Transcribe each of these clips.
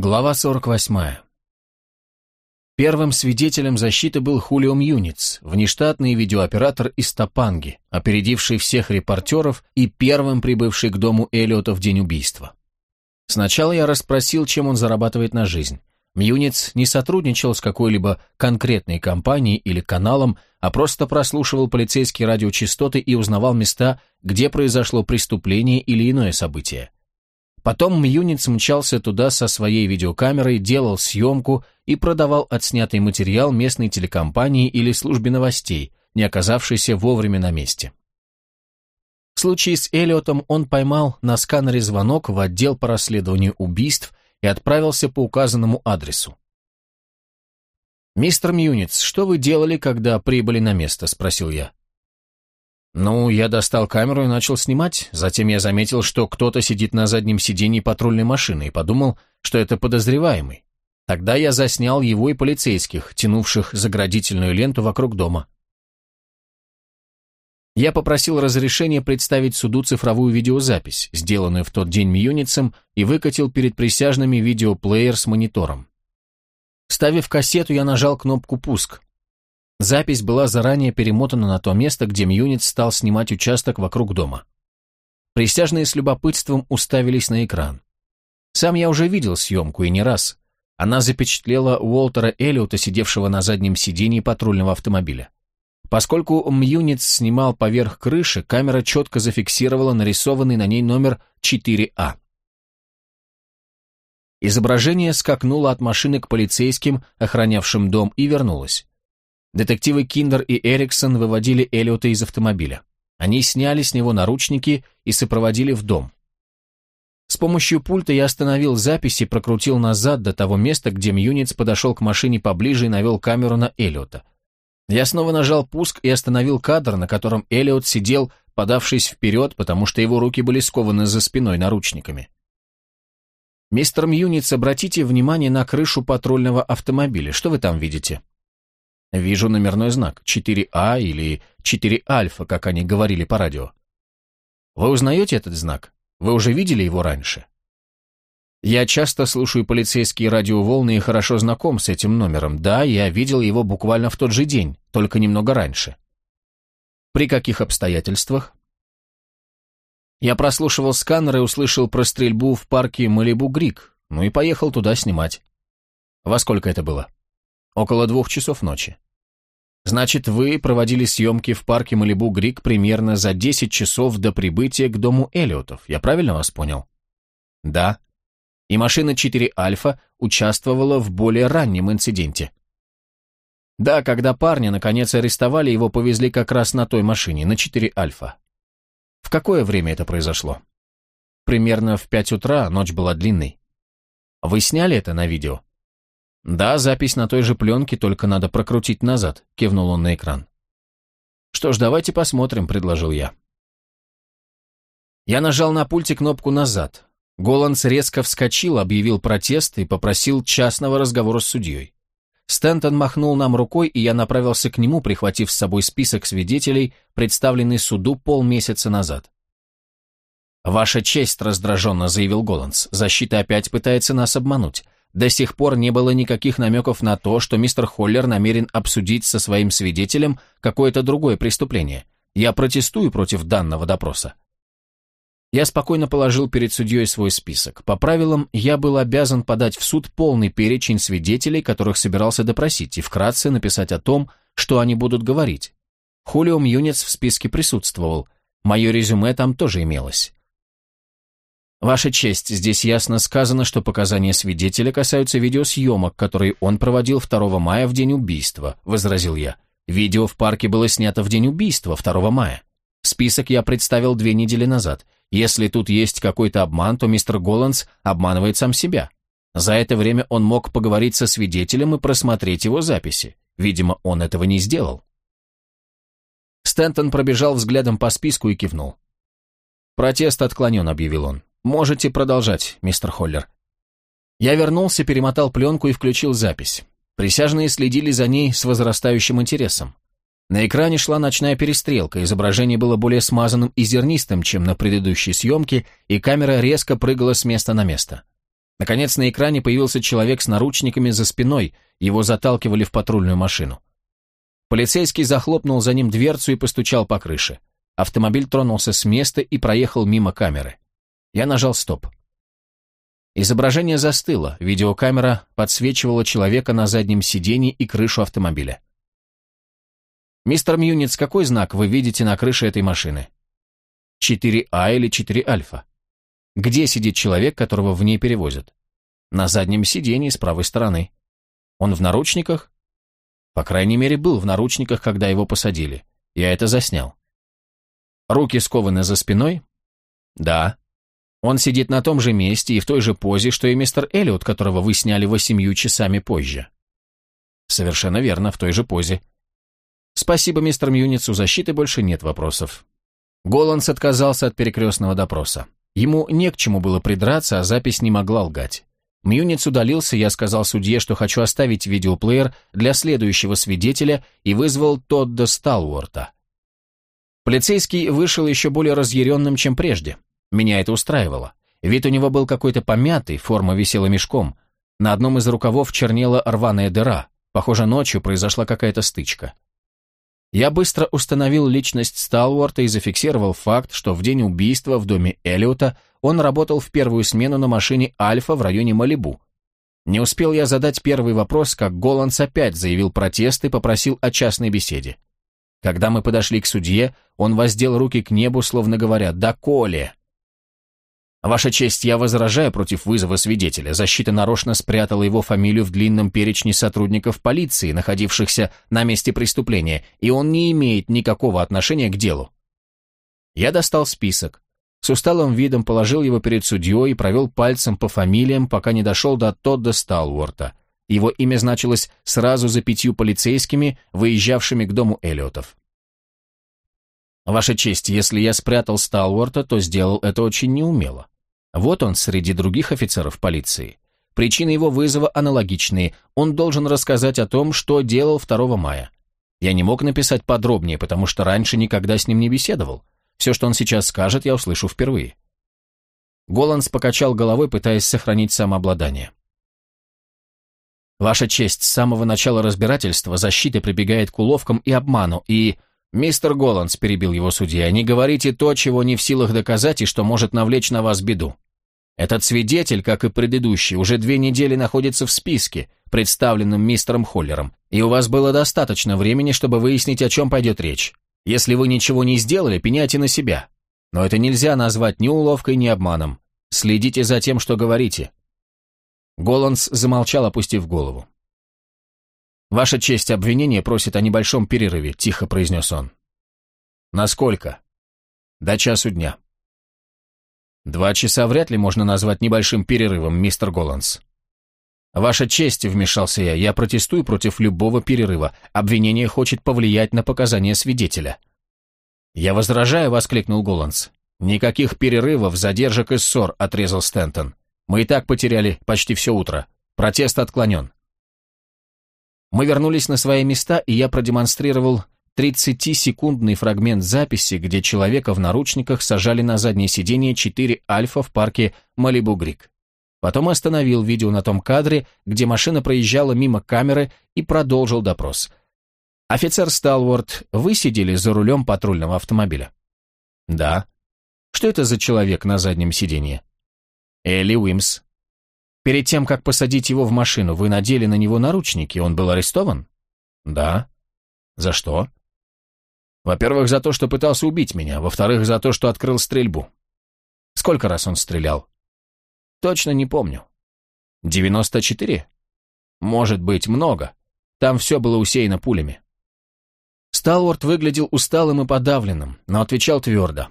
Глава 48. Первым свидетелем защиты был Хулио Мьюниц, внештатный видеооператор из Топанги, опередивший всех репортеров и первым прибывший к дому Эллиота в день убийства. Сначала я расспросил, чем он зарабатывает на жизнь. Мьюниц не сотрудничал с какой-либо конкретной компанией или каналом, а просто прослушивал полицейские радиочастоты и узнавал места, где произошло преступление или иное событие. Потом Мьюниц мчался туда со своей видеокамерой, делал съемку и продавал отснятый материал местной телекомпании или службе новостей, не оказавшейся вовремя на месте. В случае с Эллиотом он поймал на сканере звонок в отдел по расследованию убийств и отправился по указанному адресу. «Мистер Мьюниц, что вы делали, когда прибыли на место?» – спросил я. Ну, я достал камеру и начал снимать. Затем я заметил, что кто-то сидит на заднем сиденье патрульной машины и подумал, что это подозреваемый. Тогда я заснял его и полицейских, тянувших заградительную ленту вокруг дома. Я попросил разрешения представить суду цифровую видеозапись, сделанную в тот день Мьюницем, и выкатил перед присяжными видеоплеер с монитором. Вставив кассету, я нажал кнопку «Пуск». Запись была заранее перемотана на то место, где Мьюнит стал снимать участок вокруг дома. Присяжные с любопытством уставились на экран. Сам я уже видел съемку и не раз. Она запечатлела Уолтера Эллиота, сидевшего на заднем сидении патрульного автомобиля. Поскольку Мьюнит снимал поверх крыши, камера четко зафиксировала нарисованный на ней номер 4А. Изображение скакнуло от машины к полицейским, охранявшим дом, и вернулось. Детективы Киндер и Эриксон выводили Эллиота из автомобиля. Они сняли с него наручники и сопроводили в дом. С помощью пульта я остановил запись и прокрутил назад до того места, где Мьюниц подошел к машине поближе и навел камеру на Эллиота. Я снова нажал пуск и остановил кадр, на котором Эллиот сидел, подавшись вперед, потому что его руки были скованы за спиной наручниками. «Мистер Мьюниц, обратите внимание на крышу патрульного автомобиля. Что вы там видите?» Вижу номерной знак 4А или 4 Альфа, как они говорили по радио. Вы узнаете этот знак? Вы уже видели его раньше? Я часто слушаю полицейские радиоволны и хорошо знаком с этим номером. Да, я видел его буквально в тот же день, только немного раньше. При каких обстоятельствах? Я прослушивал сканер и услышал про стрельбу в парке Малибу-Грик, ну и поехал туда снимать. Во сколько это было? Около двух часов ночи. Значит, вы проводили съемки в парке Малибу Грик примерно за 10 часов до прибытия к дому Эллиотов, я правильно вас понял? Да. И машина 4 Альфа участвовала в более раннем инциденте. Да, когда парня наконец арестовали, его повезли как раз на той машине, на 4 Альфа. В какое время это произошло? Примерно в 5 утра, ночь была длинной. Вы сняли это на видео? «Да, запись на той же пленке, только надо прокрутить назад», — кивнул он на экран. «Что ж, давайте посмотрим», — предложил я. Я нажал на пульте кнопку «назад». Голландс резко вскочил, объявил протест и попросил частного разговора с судьей. Стэнтон махнул нам рукой, и я направился к нему, прихватив с собой список свидетелей, представленный суду полмесяца назад. «Ваша честь», — раздраженно заявил Голландс, — «защита опять пытается нас обмануть. До сих пор не было никаких намеков на то, что мистер Холлер намерен обсудить со своим свидетелем какое-то другое преступление. Я протестую против данного допроса. Я спокойно положил перед судьей свой список. По правилам, я был обязан подать в суд полный перечень свидетелей, которых собирался допросить, и вкратце написать о том, что они будут говорить. Хулио Мьюнец в списке присутствовал. Мое резюме там тоже имелось. Ваша честь, здесь ясно сказано, что показания свидетеля касаются видеосъемок, которые он проводил 2 мая в день убийства, возразил я. Видео в парке было снято в день убийства, 2 мая. Список я представил две недели назад. Если тут есть какой-то обман, то мистер Голландс обманывает сам себя. За это время он мог поговорить со свидетелем и просмотреть его записи. Видимо, он этого не сделал. Стэнтон пробежал взглядом по списку и кивнул. «Протест отклонен», — объявил он. «Можете продолжать, мистер Холлер». Я вернулся, перемотал пленку и включил запись. Присяжные следили за ней с возрастающим интересом. На экране шла ночная перестрелка, изображение было более смазанным и зернистым, чем на предыдущей съемке, и камера резко прыгала с места на место. Наконец на экране появился человек с наручниками за спиной, его заталкивали в патрульную машину. Полицейский захлопнул за ним дверцу и постучал по крыше. Автомобиль тронулся с места и проехал мимо камеры. Я нажал стоп. Изображение застыло, видеокамера подсвечивала человека на заднем сиденье и крышу автомобиля. «Мистер Мьюниц, какой знак вы видите на крыше этой машины?» 4А или 4 Альфа? Где сидит человек, которого в ней перевозят? На заднем сиденье с правой стороны. Он в наручниках? По крайней мере, был в наручниках, когда его посадили. Я это заснял. Руки скованы за спиной? Да. Он сидит на том же месте и в той же позе, что и мистер Эллиот, которого вы сняли восемью часами позже. Совершенно верно, в той же позе. Спасибо, мистер Мьюниц, у защиты больше нет вопросов. Голландс отказался от перекрестного допроса. Ему не к чему было придраться, а запись не могла лгать. Мьюниц удалился, я сказал судье, что хочу оставить видеоплеер для следующего свидетеля и вызвал Тодда Сталуорта. Полицейский вышел еще более разъяренным, чем прежде. Меня это устраивало. Вид у него был какой-то помятый, форма висела мешком. На одном из рукавов чернела рваная дыра. Похоже, ночью произошла какая-то стычка. Я быстро установил личность Сталуорта и зафиксировал факт, что в день убийства в доме Эллиота он работал в первую смену на машине «Альфа» в районе Малибу. Не успел я задать первый вопрос, как Голландс опять заявил протест и попросил о частной беседе. Когда мы подошли к судье, он воздел руки к небу, словно говоря «Доколе!» «Ваша честь, я возражаю против вызова свидетеля. Защита нарочно спрятала его фамилию в длинном перечне сотрудников полиции, находившихся на месте преступления, и он не имеет никакого отношения к делу». Я достал список. С усталым видом положил его перед судьей и провел пальцем по фамилиям, пока не дошел до Тодда Сталворта. Его имя значилось сразу за пятью полицейскими, выезжавшими к дому Эллиотов. Ваша честь, если я спрятал Сталворта, то сделал это очень неумело. Вот он среди других офицеров полиции. Причины его вызова аналогичные. Он должен рассказать о том, что делал 2 мая. Я не мог написать подробнее, потому что раньше никогда с ним не беседовал. Все, что он сейчас скажет, я услышу впервые. Голландс покачал головой, пытаясь сохранить самообладание. Ваша честь, с самого начала разбирательства защита прибегает к уловкам и обману, и... «Мистер Голландс», — перебил его судья, — «не говорите то, чего не в силах доказать и что может навлечь на вас беду. Этот свидетель, как и предыдущий, уже две недели находится в списке, представленном мистером Холлером, и у вас было достаточно времени, чтобы выяснить, о чем пойдет речь. Если вы ничего не сделали, пеняйте на себя. Но это нельзя назвать ни уловкой, ни обманом. Следите за тем, что говорите». Голландс замолчал, опустив голову. «Ваша честь, обвинение просит о небольшом перерыве», — тихо произнес он. «На сколько?» «До часу дня». «Два часа вряд ли можно назвать небольшим перерывом, мистер Голландс». «Ваша честь», — вмешался я, — «я протестую против любого перерыва. Обвинение хочет повлиять на показания свидетеля». «Я возражаю», — воскликнул Голландс. «Никаких перерывов, задержек и ссор», — отрезал Стентон. «Мы и так потеряли почти все утро. Протест отклонен». Мы вернулись на свои места, и я продемонстрировал 30-секундный фрагмент записи, где человека в наручниках сажали на заднее сиденье 4 Альфа в парке Малибу-Крик. Потом остановил видео на том кадре, где машина проезжала мимо камеры и продолжил допрос. «Офицер Сталворд, вы сидели за рулем патрульного автомобиля?» «Да». «Что это за человек на заднем сиденье?» «Элли Уимс». Перед тем, как посадить его в машину, вы надели на него наручники, он был арестован? Да. За что? Во-первых, за то, что пытался убить меня, во-вторых, за то, что открыл стрельбу. Сколько раз он стрелял? Точно не помню. 94? Может быть, много. Там все было усеяно пулями. Сталворд выглядел усталым и подавленным, но отвечал твердо.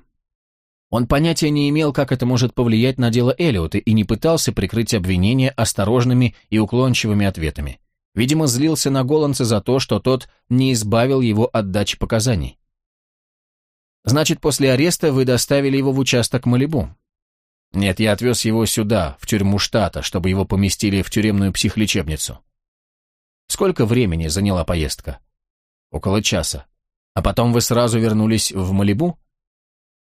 Он понятия не имел, как это может повлиять на дело Эллиота, и не пытался прикрыть обвинения осторожными и уклончивыми ответами. Видимо, злился на Голландса за то, что тот не избавил его от дачи показаний. «Значит, после ареста вы доставили его в участок Малибу?» «Нет, я отвез его сюда, в тюрьму штата, чтобы его поместили в тюремную психлечебницу». «Сколько времени заняла поездка?» «Около часа. А потом вы сразу вернулись в Малибу?»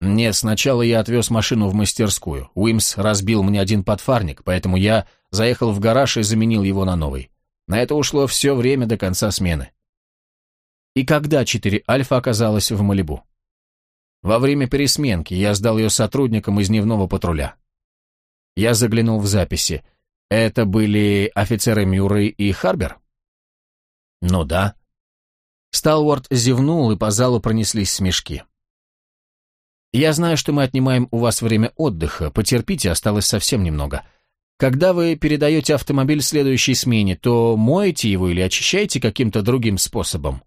Нет, сначала я отвез машину в мастерскую. Уимс разбил мне один подфарник, поэтому я заехал в гараж и заменил его на новый. На это ушло все время до конца смены. И когда 4 Альфа оказалась в Малибу? Во время пересменки я сдал ее сотрудникам из дневного патруля. Я заглянул в записи. Это были офицеры Мюррей и Харбер? Ну да. Сталворд зевнул, и по залу пронеслись смешки. Я знаю, что мы отнимаем у вас время отдыха, потерпите, осталось совсем немного. Когда вы передаете автомобиль следующей смене, то моете его или очищаете каким-то другим способом?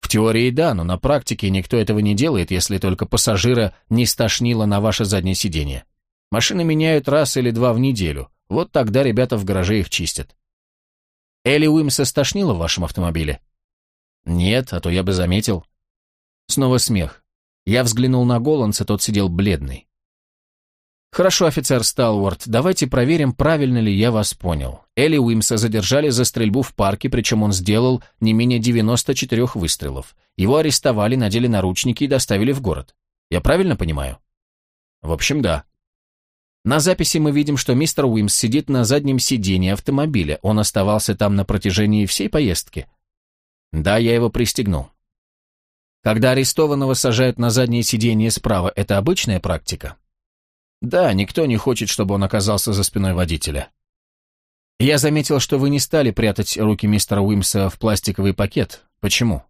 В теории да, но на практике никто этого не делает, если только пассажира не стошнило на ваше заднее сиденье. Машины меняют раз или два в неделю, вот тогда ребята в гараже их чистят. Элли Уимса стошнило в вашем автомобиле? Нет, а то я бы заметил. Снова смех. Я взглянул на Голландса, тот сидел бледный. «Хорошо, офицер Сталворд, давайте проверим, правильно ли я вас понял. Элли Уимса задержали за стрельбу в парке, причем он сделал не менее 94 выстрелов. Его арестовали, надели наручники и доставили в город. Я правильно понимаю?» «В общем, да». На записи мы видим, что мистер Уимс сидит на заднем сидении автомобиля. Он оставался там на протяжении всей поездки. Да, я его пристегнул. Когда арестованного сажают на заднее сиденье справа, это обычная практика? Да, никто не хочет, чтобы он оказался за спиной водителя. Я заметил, что вы не стали прятать руки мистера Уимса в пластиковый пакет. Почему?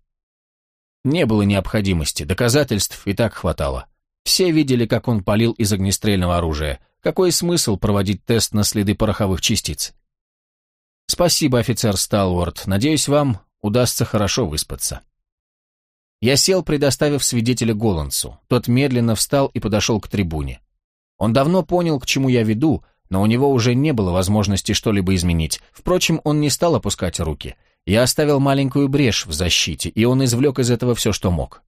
Не было необходимости, доказательств и так хватало. Все видели, как он палил из огнестрельного оружия. Какой смысл проводить тест на следы пороховых частиц? Спасибо, офицер Сталворд. Надеюсь, вам удастся хорошо выспаться. Я сел, предоставив свидетеля Голландсу. Тот медленно встал и подошел к трибуне. Он давно понял, к чему я веду, но у него уже не было возможности что-либо изменить. Впрочем, он не стал опускать руки. Я оставил маленькую брешь в защите, и он извлек из этого все, что мог.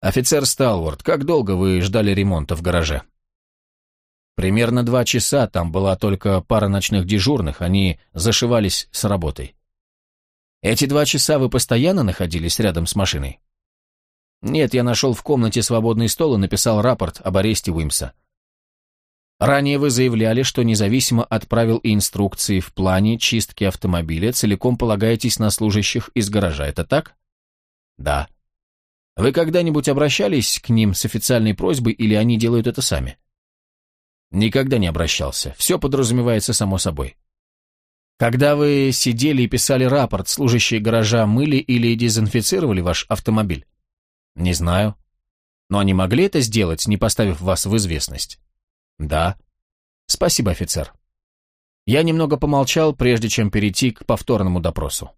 «Офицер Сталворд, как долго вы ждали ремонта в гараже?» «Примерно два часа, там была только пара ночных дежурных, они зашивались с работой. Эти два часа вы постоянно находились рядом с машиной? Нет, я нашел в комнате свободный стол и написал рапорт об аресте Уимса. Ранее вы заявляли, что независимо от правил и инструкций в плане чистки автомобиля целиком полагаетесь на служащих из гаража, это так? Да. Вы когда-нибудь обращались к ним с официальной просьбой или они делают это сами? Никогда не обращался. Все подразумевается само собой. Когда вы сидели и писали рапорт, служащие гаража мыли или дезинфицировали ваш автомобиль? Не знаю. Но они могли это сделать, не поставив вас в известность? Да. Спасибо, офицер. Я немного помолчал, прежде чем перейти к повторному допросу.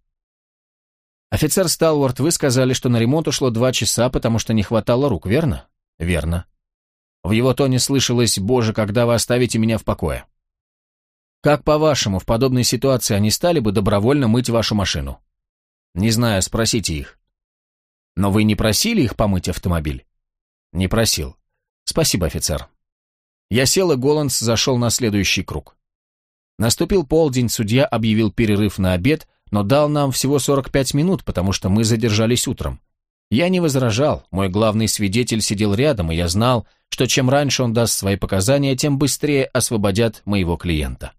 Офицер Сталворт, вы сказали, что на ремонт ушло два часа, потому что не хватало рук, верно? Верно. В его тоне слышалось «Боже, когда вы оставите меня в покое?» Как по-вашему, в подобной ситуации они стали бы добровольно мыть вашу машину? Не знаю, спросите их. Но вы не просили их помыть автомобиль? Не просил. Спасибо, офицер. Я сел, и Голландс зашел на следующий круг. Наступил полдень, судья объявил перерыв на обед, но дал нам всего 45 минут, потому что мы задержались утром. Я не возражал, мой главный свидетель сидел рядом, и я знал, что чем раньше он даст свои показания, тем быстрее освободят моего клиента.